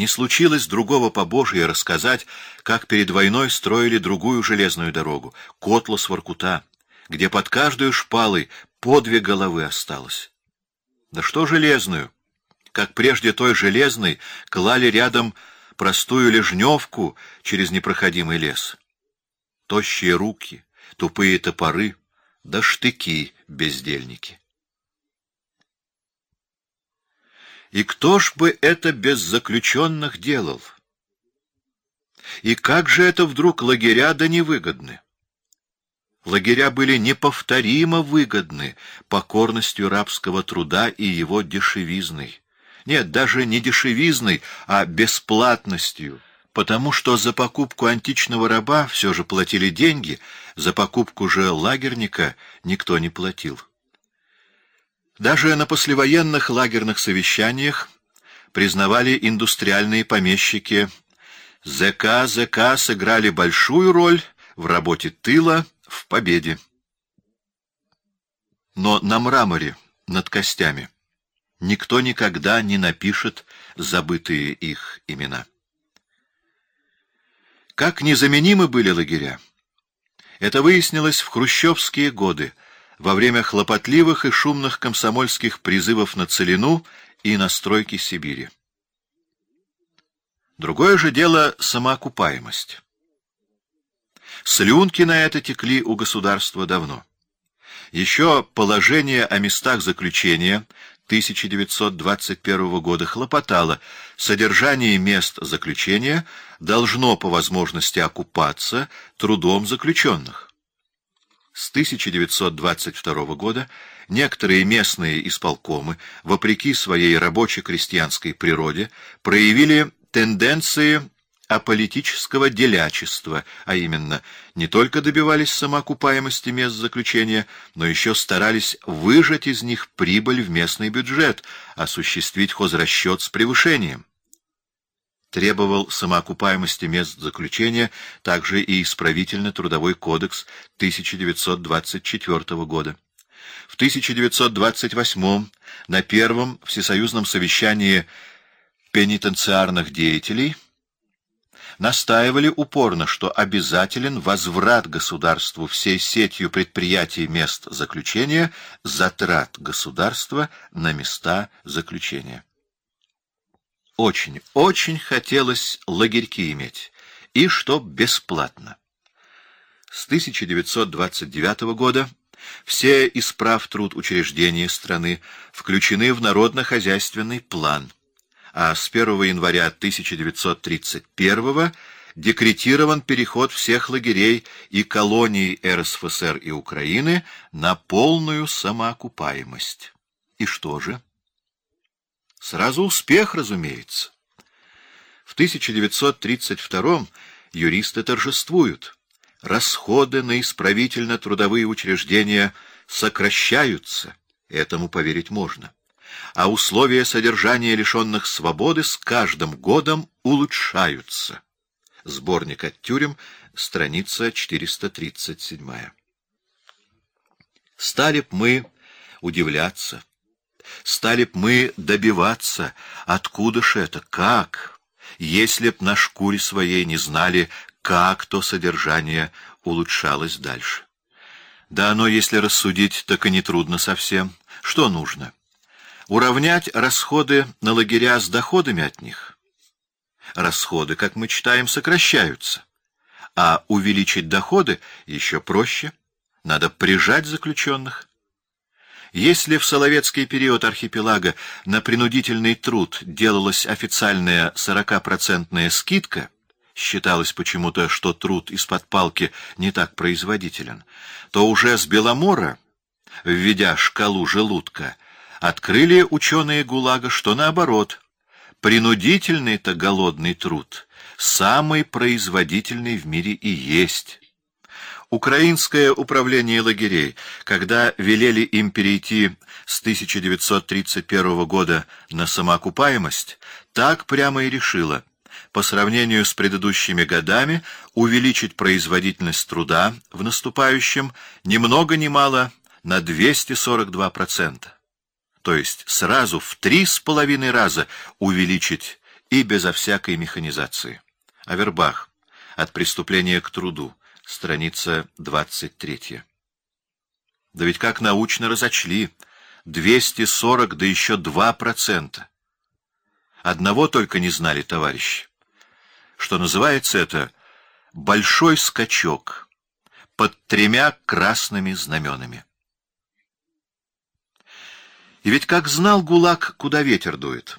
Не случилось другого побожия рассказать, как перед войной строили другую железную дорогу, Котлас-Воркута, где под каждую шпалой по две головы осталось. Да что железную? Как прежде той железной клали рядом простую лежневку через непроходимый лес. Тощие руки, тупые топоры, да штыки бездельники. И кто ж бы это без заключенных делал? И как же это вдруг лагеря да невыгодны? Лагеря были неповторимо выгодны покорностью рабского труда и его дешевизной. Нет, даже не дешевизной, а бесплатностью, потому что за покупку античного раба все же платили деньги, за покупку же лагерника никто не платил. Даже на послевоенных лагерных совещаниях признавали индустриальные помещики. ЗК, ЗК сыграли большую роль в работе тыла, в победе. Но на мраморе, над костями, никто никогда не напишет забытые их имена. Как незаменимы были лагеря? Это выяснилось в хрущевские годы, во время хлопотливых и шумных комсомольских призывов на Целину и на стройки Сибири. Другое же дело — самоокупаемость. Слюнки на это текли у государства давно. Еще положение о местах заключения 1921 года хлопотало, содержание мест заключения должно по возможности окупаться трудом заключенных. С 1922 года некоторые местные исполкомы, вопреки своей рабоче-крестьянской природе, проявили тенденции аполитического делячества, а именно, не только добивались самоокупаемости мест заключения, но еще старались выжать из них прибыль в местный бюджет, осуществить хозрасчет с превышением требовал самоокупаемости мест заключения также и исправительно-трудовой кодекс 1924 года. В 1928 на первом всесоюзном совещании пенитенциарных деятелей настаивали упорно, что обязателен возврат государству всей сетью предприятий мест заключения затрат государства на места заключения. Очень, очень хотелось лагерьки иметь, и чтоб бесплатно. С 1929 года все исправ труд учреждения страны включены в народно-хозяйственный план, а с 1 января 1931 декретирован переход всех лагерей и колоний РСФСР и Украины на полную самоокупаемость. И что же? Сразу успех, разумеется. В 1932 юристы торжествуют. Расходы на исправительно-трудовые учреждения сокращаются, этому поверить можно. А условия содержания лишенных свободы с каждым годом улучшаются. Сборник от тюрем, страница 437. Стали б мы удивляться, Стали б мы добиваться, откуда ж это, как, если б на шкуре своей не знали, как то содержание улучшалось дальше. Да оно, если рассудить, так и не трудно совсем. Что нужно? Уравнять расходы на лагеря с доходами от них. Расходы, как мы читаем, сокращаются. А увеличить доходы еще проще. Надо прижать заключенных. Если в Соловецкий период архипелага на принудительный труд делалась официальная 40-процентная скидка, считалось почему-то, что труд из-под палки не так производителен, то уже с Беломора, введя шкалу желудка, открыли ученые ГУЛАГа, что наоборот, принудительный-то голодный труд самый производительный в мире и есть. Украинское управление лагерей, когда велели им перейти с 1931 года на самоокупаемость, так прямо и решило по сравнению с предыдущими годами увеличить производительность труда в наступающем ни много ни мало на 242%. То есть сразу в три с половиной раза увеличить и безо всякой механизации. Авербах. От преступления к труду. Страница 23. Да ведь как научно разочли. 240, да еще 2%. Одного только не знали товарищи. Что называется это «большой скачок» под тремя красными знаменами. И ведь как знал ГУЛАГ, куда ветер дует.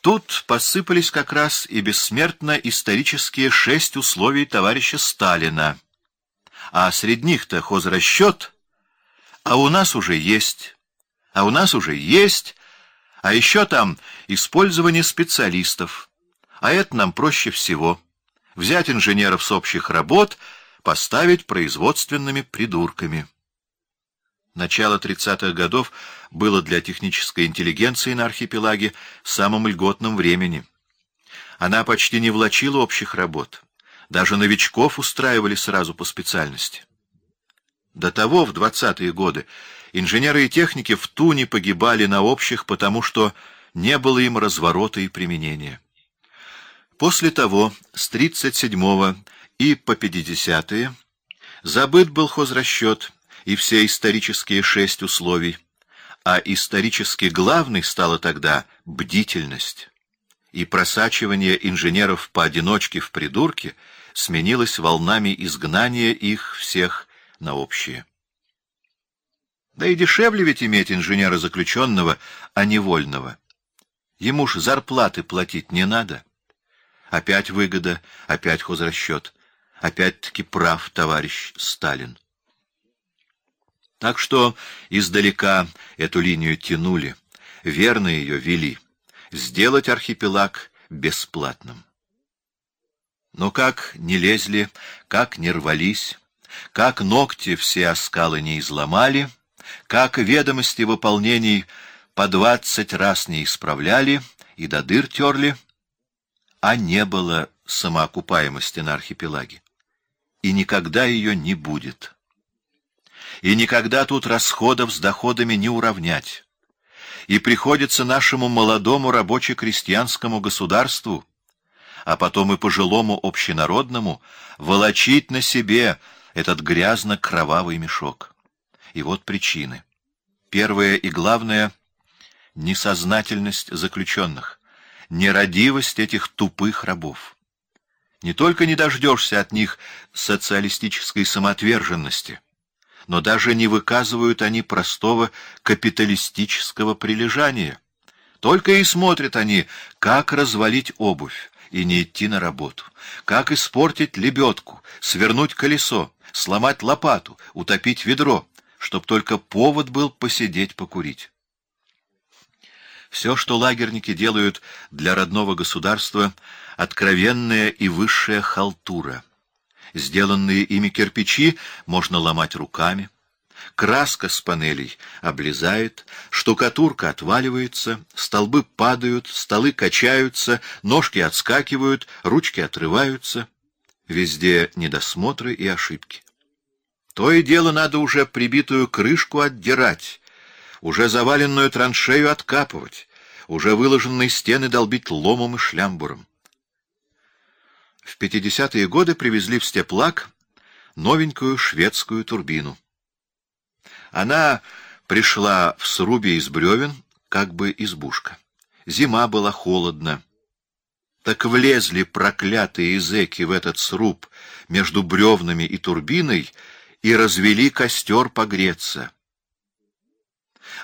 Тут посыпались как раз и бессмертно исторические шесть условий товарища Сталина. А среди них-то хозрасчет, а у нас уже есть, а у нас уже есть, а еще там использование специалистов. А это нам проще всего. Взять инженеров с общих работ, поставить производственными придурками. Начало 30-х годов было для технической интеллигенции на архипелаге самым льготным временем. Она почти не влачила общих работ. Даже новичков устраивали сразу по специальности. До того, в 20-е годы, инженеры и техники в Туне погибали на общих, потому что не было им разворота и применения. После того, с 37-го и по 50-е, забыт был хозрасчет и все исторические шесть условий, а исторически главной стала тогда бдительность, и просачивание инженеров поодиночке в придурке сменилось волнами изгнания их всех на общее. Да и дешевле ведь иметь инженера заключенного, а не вольного. Ему ж зарплаты платить не надо. Опять выгода, опять хозрасчет. Опять-таки прав товарищ Сталин. Так что издалека эту линию тянули, верно ее вели. Сделать архипелаг бесплатным. Но как не лезли, как не рвались, как ногти все оскалы не изломали, как ведомости выполнений по двадцать раз не исправляли и до дыр терли, а не было самоокупаемости на архипелаге. И никогда ее не будет. И никогда тут расходов с доходами не уравнять. И приходится нашему молодому рабоче-крестьянскому государству, а потом и пожилому общенародному, волочить на себе этот грязно-кровавый мешок. И вот причины. Первое и главное — несознательность заключенных нерадивость этих тупых рабов. Не только не дождешься от них социалистической самоотверженности, но даже не выказывают они простого капиталистического прилежания. Только и смотрят они, как развалить обувь и не идти на работу, как испортить лебедку, свернуть колесо, сломать лопату, утопить ведро, чтоб только повод был посидеть покурить. Все, что лагерники делают для родного государства, откровенная и высшая халтура. Сделанные ими кирпичи можно ломать руками. Краска с панелей облезает, штукатурка отваливается, столбы падают, столы качаются, ножки отскакивают, ручки отрываются. Везде недосмотры и ошибки. То и дело надо уже прибитую крышку отдирать, уже заваленную траншею откапывать, уже выложенные стены долбить ломом и шлямбуром. В 50-е годы привезли в Степлак новенькую шведскую турбину. Она пришла в срубе из бревен, как бы избушка. Зима была холодна. Так влезли проклятые зэки в этот сруб между бревнами и турбиной и развели костер погреться.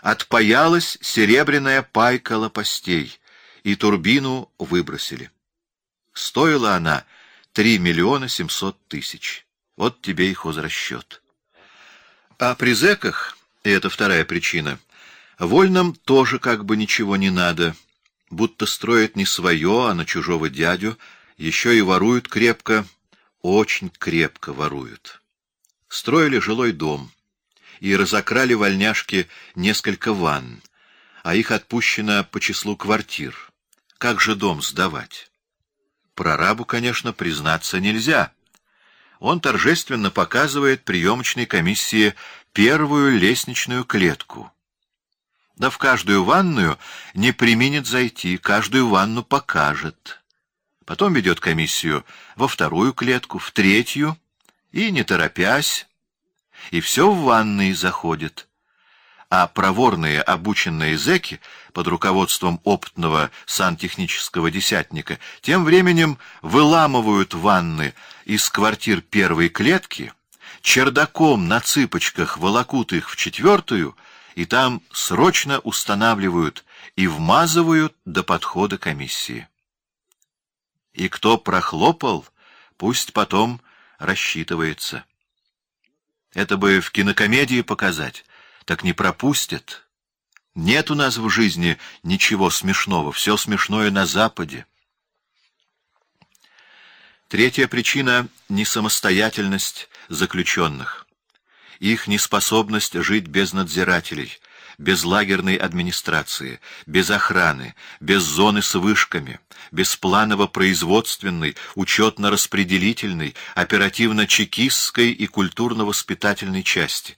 Отпаялась серебряная пайка лопастей, и турбину выбросили. Стоила она три миллиона семьсот тысяч. Вот тебе и хозрасчет. А при зэках, и это вторая причина, вольным тоже как бы ничего не надо, будто строят не свое, а на чужого дядю, еще и воруют крепко, очень крепко воруют. Строили жилой дом — и разокрали вольняшки несколько ванн, а их отпущено по числу квартир. Как же дом сдавать? Прорабу, конечно, признаться нельзя. Он торжественно показывает приемочной комиссии первую лестничную клетку. Да в каждую ванную не применит зайти, каждую ванну покажет. Потом ведет комиссию во вторую клетку, в третью, и, не торопясь, и все в ванные заходит. А проворные обученные зэки под руководством опытного сантехнического десятника тем временем выламывают ванны из квартир первой клетки, чердаком на цыпочках волокут их в четвертую и там срочно устанавливают и вмазывают до подхода комиссии. И кто прохлопал, пусть потом рассчитывается. Это бы в кинокомедии показать, так не пропустят. Нет у нас в жизни ничего смешного, все смешное на Западе. Третья причина — несамостоятельность заключенных. Их неспособность жить без надзирателей, без лагерной администрации, без охраны, без зоны с вышками, без планово-производственной, учетно-распределительной, оперативно-чекистской и культурно-воспитательной части,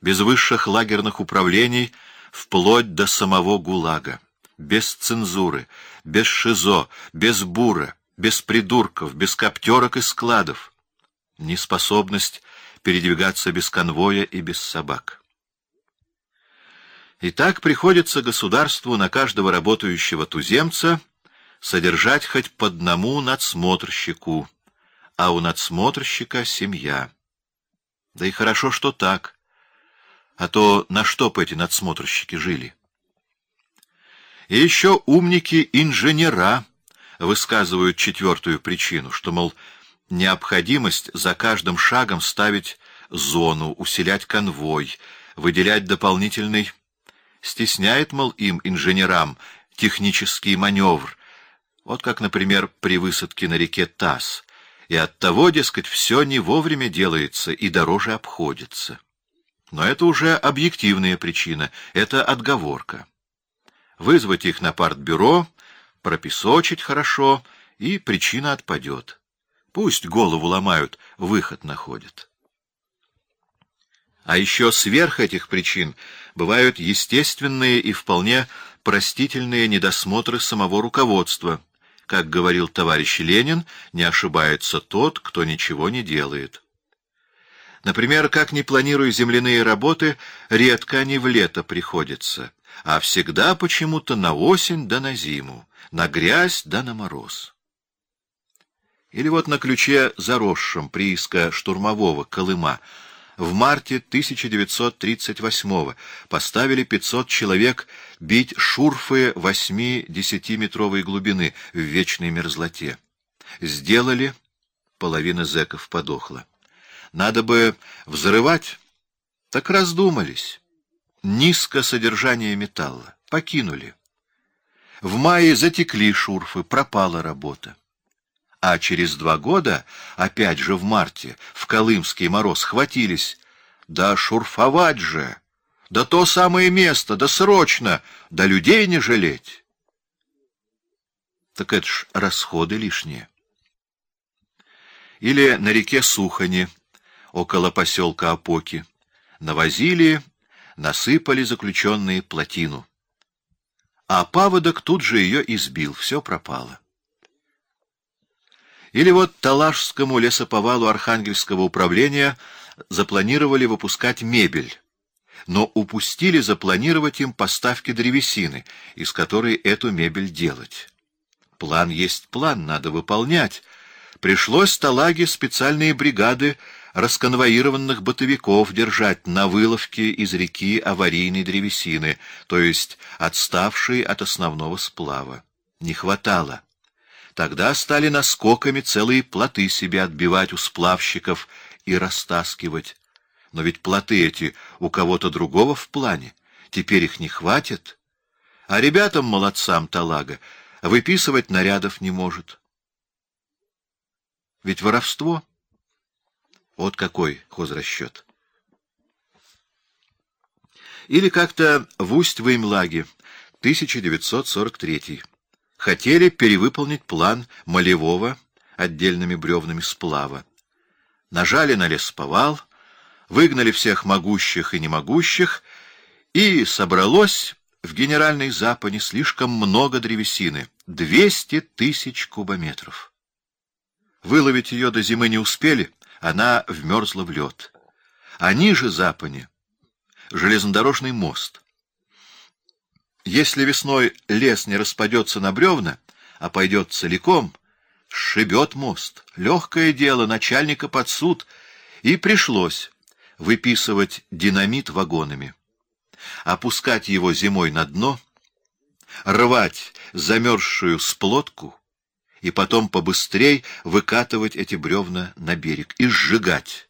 без высших лагерных управлений вплоть до самого ГУЛАГа, без цензуры, без ШИЗО, без бура, без придурков, без коптерок и складов, неспособность передвигаться без конвоя и без собак. И так приходится государству на каждого работающего туземца содержать хоть по одному надсмотрщику, а у надсмотрщика семья. Да и хорошо, что так, а то на что бы эти надсмотрщики жили? И еще умники-инженера высказывают четвертую причину, что, мол, необходимость за каждым шагом ставить зону, усилять конвой, выделять дополнительный стесняет, мол, им, инженерам, технический маневр, вот как, например, при высадке на реке Тас, и оттого, дескать, все не вовремя делается и дороже обходится. Но это уже объективная причина, это отговорка. Вызвать их на партбюро, пропесочить хорошо, и причина отпадет. Пусть голову ломают, выход находят. А еще сверх этих причин бывают естественные и вполне простительные недосмотры самого руководства. Как говорил товарищ Ленин, не ошибается тот, кто ничего не делает. Например, как не планируя земляные работы, редко они в лето приходятся, а всегда почему-то на осень да на зиму, на грязь да на мороз. Или вот на ключе заросшем прииска штурмового Колыма в марте 1938 поставили 500 человек бить шурфы 8-10-метровой глубины в вечной мерзлоте. Сделали, половина зэков подохла. Надо бы взрывать, так раздумались. Низко содержание металла. Покинули. В мае затекли шурфы, пропала работа. А через два года, опять же в марте, в Колымский мороз, хватились. Да шурфовать же! Да то самое место, да срочно, да людей не жалеть! Так это ж расходы лишние. Или на реке Сухани, около поселка Опоки, навозили, насыпали заключенные плотину. А паводок тут же ее избил, все пропало. Или вот Талашскому лесоповалу Архангельского управления запланировали выпускать мебель, но упустили запланировать им поставки древесины, из которой эту мебель делать. План есть план, надо выполнять. Пришлось Талаге специальные бригады расконвоированных бытовиков держать на выловке из реки аварийной древесины, то есть отставшей от основного сплава. Не хватало. Тогда стали наскоками целые плоты себе отбивать у сплавщиков и растаскивать. Но ведь плоты эти у кого-то другого в плане. Теперь их не хватит. А ребятам-молодцам талага выписывать нарядов не может. Ведь воровство. Вот какой хозрасчет. Или как-то в Усть-Веймлаге, 1943 хотели перевыполнить план Молевого отдельными бревнами сплава. Нажали на лесповал, выгнали всех могущих и немогущих, и собралось в генеральной запане слишком много древесины — 200 тысяч кубометров. Выловить ее до зимы не успели, она вмерзла в лед. А ниже запани — железнодорожный мост. Если весной лес не распадется на бревна, а пойдет целиком, сшибет мост. Легкое дело начальника под суд, и пришлось выписывать динамит вагонами опускать его зимой на дно, рвать замерзшую сплотку и потом побыстрей выкатывать эти бревна на берег и сжигать.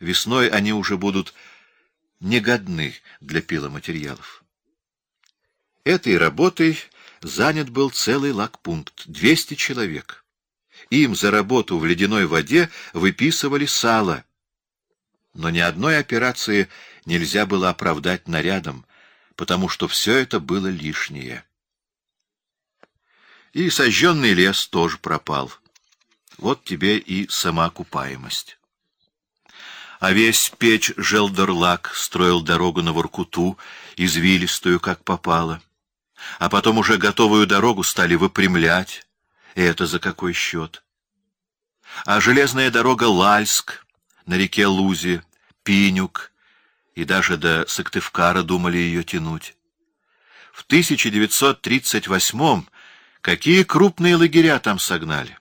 Весной они уже будут негодны для пиломатериалов. Этой работой занят был целый лагпункт, 200 человек. Им за работу в ледяной воде выписывали сало — но ни одной операции нельзя было оправдать нарядом, потому что все это было лишнее. И сожженный лес тоже пропал. Вот тебе и самоокупаемость. А весь печь Желдерлак строил дорогу на Воркуту, извилистую, как попало. А потом уже готовую дорогу стали выпрямлять. И это за какой счет? А железная дорога Лальск на реке Лузе, Пинюк, и даже до Сыктывкара думали ее тянуть. В 1938-м какие крупные лагеря там согнали?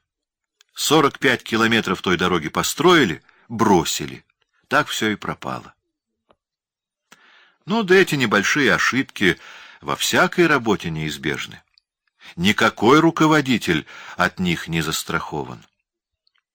45 километров той дороги построили, бросили. Так все и пропало. Ну, да эти небольшие ошибки во всякой работе неизбежны. Никакой руководитель от них не застрахован.